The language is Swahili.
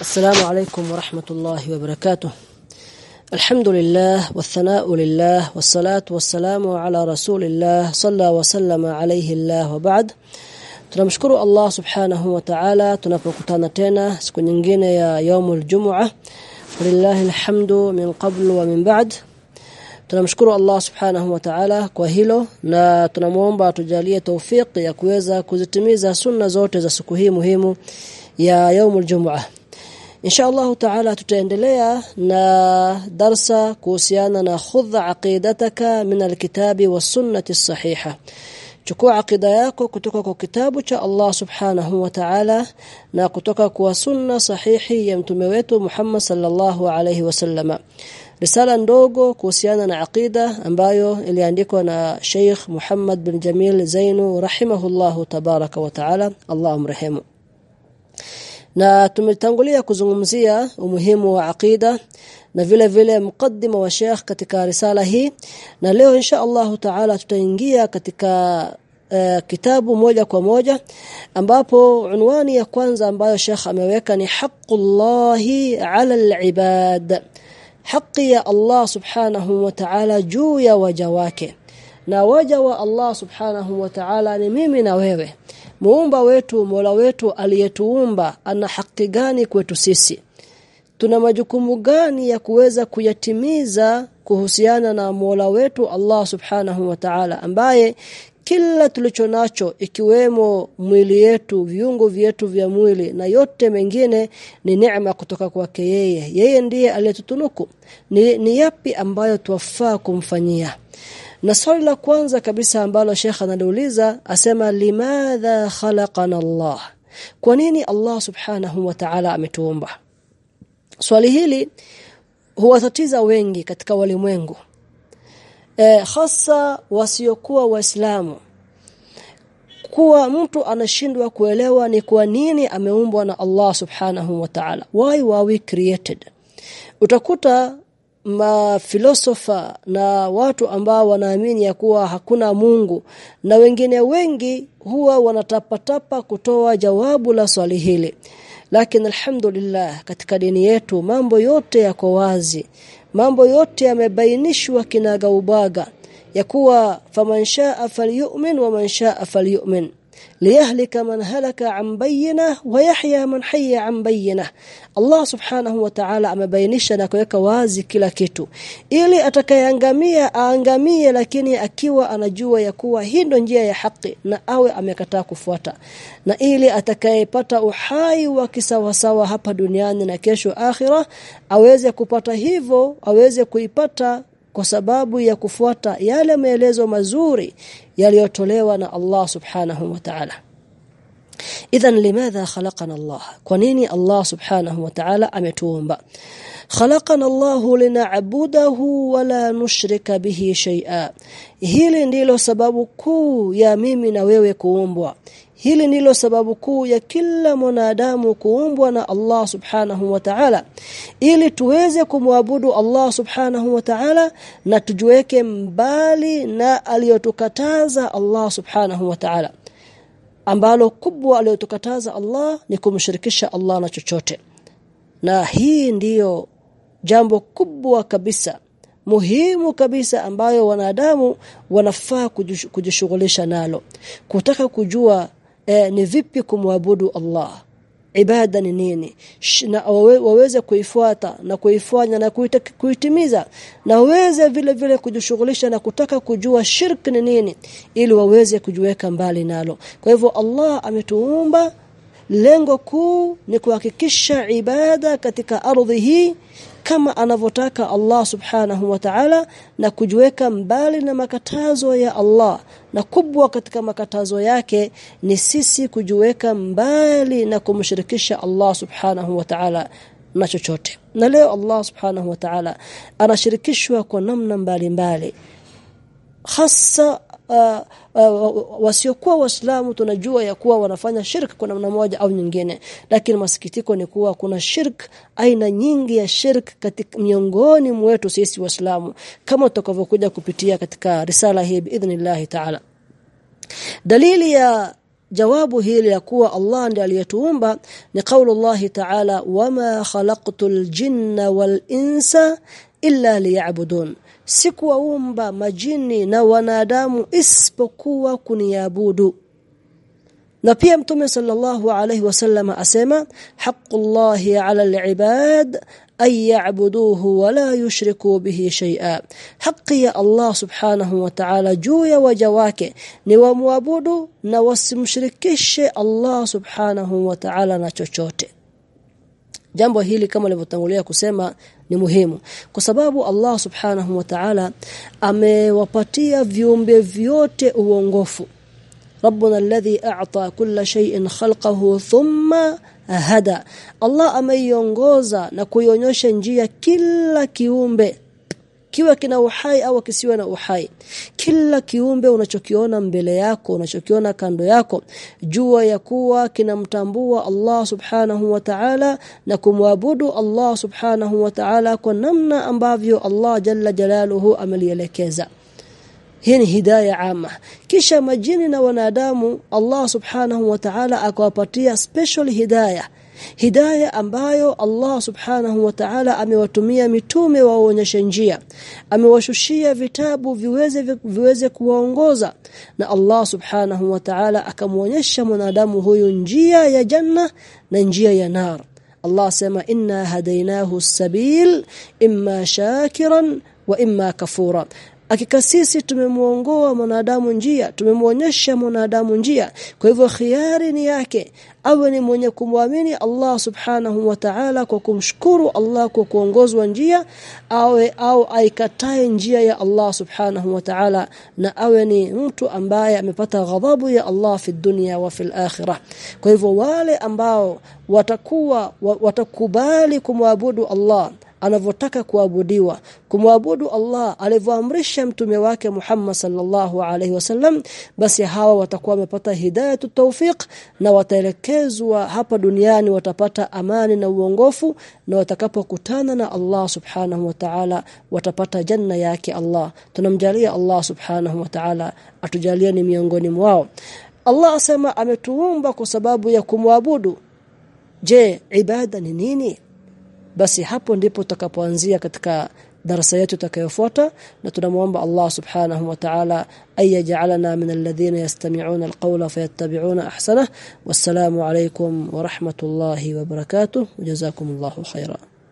السلام عليكم ورحمة الله وبركاته الحمد لله والثناء لله والصلاة والسلام على رسول الله صلى وسلم عليه الله وبعد tunamshukuru Allah subhanahu wa ta'ala tunapokutana tena siku nyingine ya yaumul jumu'ah lillahi alhamdu min qabl wa min ba'd tunamshukuru Allah subhanahu wa ta'ala kwa hilo na tunamuomba atujalie taufiki ya kuweza kuzitimiza sunna zote za siku hii muhimu ya yaumul jumu'ah Insha Allah Taala tutaendelea na darsa kuhusiana na khudh aqidataka min alkitabi was-sunnati as-sahiha. Chukua aqida yako kutoka kwa kitabu cha Allah Subhanahu wa Ta'ala na kutoka kwa sunna sahihi ya mtume wetu Muhammad sallallahu alayhi wasallama. Risala ndogo kuhusiana na aqida ambayo iliandikwa na Sheikh Muhammad bin Jamil Zainu rahimahullahu tabaraka wa ta'ala. Allah amrehemu na tumetangulia kuzungumzia umuhimu wa aqida na vile vile mukaddima wa Sheikh katika risala hii. Na leo insha Allahu Taala tutaingia katika uh, kitabu moja kwa moja ambapo unwani ya kwanza ambayo Sheikh ameweka ni haqqullahi ala alibad. Haki ya Allah subhanahu wa ta'ala juu ya waja wake. Na waja wa Allah subhanahu wa ta'ala ni mimi na wewe muumba wetu mola wetu aliyetuumba ana haki gani kwetu sisi? Tuna majukumu gani ya kuweza kuyatimiza kuhusiana na mola wetu Allah subhanahu wa ta'ala ambaye kila tulicho nacho ikiwemo mwili yetu viungo vyetu vya mwili na yote mengine ni neema kutoka kwake yeye. Yeye ndiye aliyetutunuku. Ni, ni yapi ambayo tuwafaa kumfanyia na swali la kwanza kabisa ambalo Sheikh analiuliza asema limadha khalaqana Allah? Kwa nini Allah subhanahu wa ta'ala ametuumba? Swali hili huwatatiza wengi katika walimwengu. E, hasa wasiokuwa waislamu. Kuwa mtu anashindwa kuelewa ni kwa nini ameumbwa na Allah subhanahu wa ta'ala. Why were we created? Utakuta mafilosofa na watu ambao wanaamini ya kuwa hakuna Mungu. Na wengine wengi huwa wanatapatapa kutoa jawabu la swali hili. Lakini alhamdulillah katika dini yetu mambo yote yako wazi. Mambo yote yamebainishwa kinaga ubaga ya kuwa faman shaa falyu'min wa man shaa falyu'min liyahlika من هلك عن بينه ويحيى من عن an bayyinah Allah subhanahu wa ta'ala amebainisha na kuweka wazi kila kitu. Ili atakayeangamia aangamie lakini akiwa anajua ya kuwa hii ndo njia ya haki na awe amekataa kufuata. Na ili atakayepata uhai wa kisawasawa hapa duniani na kesho akhira aweze kupata hivyo aweze kuipata kwa sababu ya kufuata yale maelezo mazuri yaliyotolewa na Allah subhanahu wa ta'ala idhan limadha khalaqana Allah? Kwa nini Allah subhanahu wa ta'ala ametuumba? Khalaqana Allah lina'budahu wala nushrika bihi shay'a. Hili ndilo sababu kuu ya mimi na wewe kuumbwa. Hili ndilo sababu kuu ya kila mwanadamu kuumbwa na Allah Subhanahu wa Ta'ala. Ili tuweze kumwabudu Allah Subhanahu wa Ta'ala na tujiweke mbali na aliyotukataza Allah Subhanahu wa Ta'ala ambalo kubwa aliyotukataza Allah ni kumshirikisha Allah na chochote. Na hii ndiyo jambo kubwa kabisa muhimu kabisa ambayo wanadamu wanafaa kujishughulisha nalo. Kutaka kujua eh, ni vipi kumwabudu Allah ibada ni nini? Na waweze kuifuata na kuifanya na kuitimiza. Na waweze vile vile kujishughulisha na kutaka kujua shirk ni nini ili waweze kujiweka mbali nalo. Kwa hivyo Allah ametuumba. Lengo kuu ni kuhakikisha ibada katika ardhi hii kama anavyotaka Allah subhanahu wa ta'ala na kujiweka mbali na makatazo ya Allah. Na kubwa katika makatazo yake ni sisi kujiweka mbali na kumshirikisha Allah subhanahu wa ta'ala na chochote. Na leo Allah subhanahu wa ta'ala anashirikishwa kwa namna mbalimbali hasa uh, uh, wasiokuwa waislamu tunajua ya kuwa wanafanya shirk kwa namna moja au nyingine. Lakini masikitiko ni kuwa kuna shirk aina nyingi ya shirk katika miongoni mwetu sisi waislamu. Kama tutakavyokuja kupitia katika risala hii biidhnillah ta'ala. Dalili ya jawabu hili ya kuwa Allah ndiye aliyetuumba ni kaulu Allah Ta'ala wama khalaqtul jinna wal insa illa liya'budun sikuwaumba majini na wanadamu isipokuwa kuniabudu. Na pia mtume sallallahu alayhi wasallam asema haqqullahi 'ala al-ibad ay ya'buduhu wa la yushriku bihi shay'a. Haqqi ya Allah subhanahu wa ta'ala juu ya waja wake ni wamwabudu na wasimshirikishe Allah subhanahu wa ta'ala na chochote. Jambo hili kama nilivyotangulia kusema ni muhimu. Kwa sababu Allah subhanahu wa ta'ala amewapatia viumbe vyote uongofu. Rabbuna alladhi a'ta kulla shay'in khalqahu thumma hada Allah ameiongoza na kuionyesha njia kila kiumbe kiwe kina uhai au kisiwe na uhai. Kila kiumbe unachokiona mbele yako unachokiona kando yako jua ya kuwa kinamtambua Allah subhanahu wa ta'ala na kumwabudu Allah subhanahu wa ta'ala kwa namna ambavyo Allah jalla jalaluhu amelielekeza. Hii ni hidayah ama. Kisha majini na wanadamu Allah subhanahu wa ta'ala akawapatia special hidayah hidayah ambayo Allah subhanahu wa ta'ala amewatumia mitume waonyeshe njia. Amewashushia vitabu viweze viweze kuwaongoza. Na Allah subhanahu wa ta'ala akamwonyesha mwanadamu huyu njia ya janna na njia ya nar. Allah sema inna hadainahu sabil imma shakiran wa imma kafura hakika sisi tumemuongoa mwanadamu njia tumemuonyesha mwanadamu njia. Kwa hivyo khiari ni yake. Awe ni mwenye kumwamini Allah subhanahu wa ta'ala kwa kumshukuru Allah kwa kuongozwa njia awe au aikatae njia ya Allah subhanahu wa ta'ala na awe ni mtu ambaye amepata ghadhabu ya Allah fi dunya wa fi akhirah. Kwa hivyo wale ambao watakuwa watakubali kumwabudu Allah anavyotaka kuabudiwa. Kumwabudu Allah alivyoamrisha mtume wake Muhammad sallallahu alaihi wasallam basi hawa watakuwa wamepata hidayatu tawfiq na wataelekezwa hapa duniani watapata amani na uongofu na watakapokutana na Allah subhanahu wa ta'ala watapata janna yake Allah. Tunamjalia Allah subhanahu wa ta'ala atujalie ni miongoni mwao. Allah asema ametuumba kwa sababu ya kumwabudu. Je ibada ni nini basi hapo ndipo tutakapoanzia katika darasa yetu itakayofuata na tunamuomba Allah subhanahu wa ta'ala ayaj'alana min alladhina yastami'una alqawla fayattabi'una ahsana wassalamu alaykum wa rahmatullahi wa barakatuh jazakumullahu khairan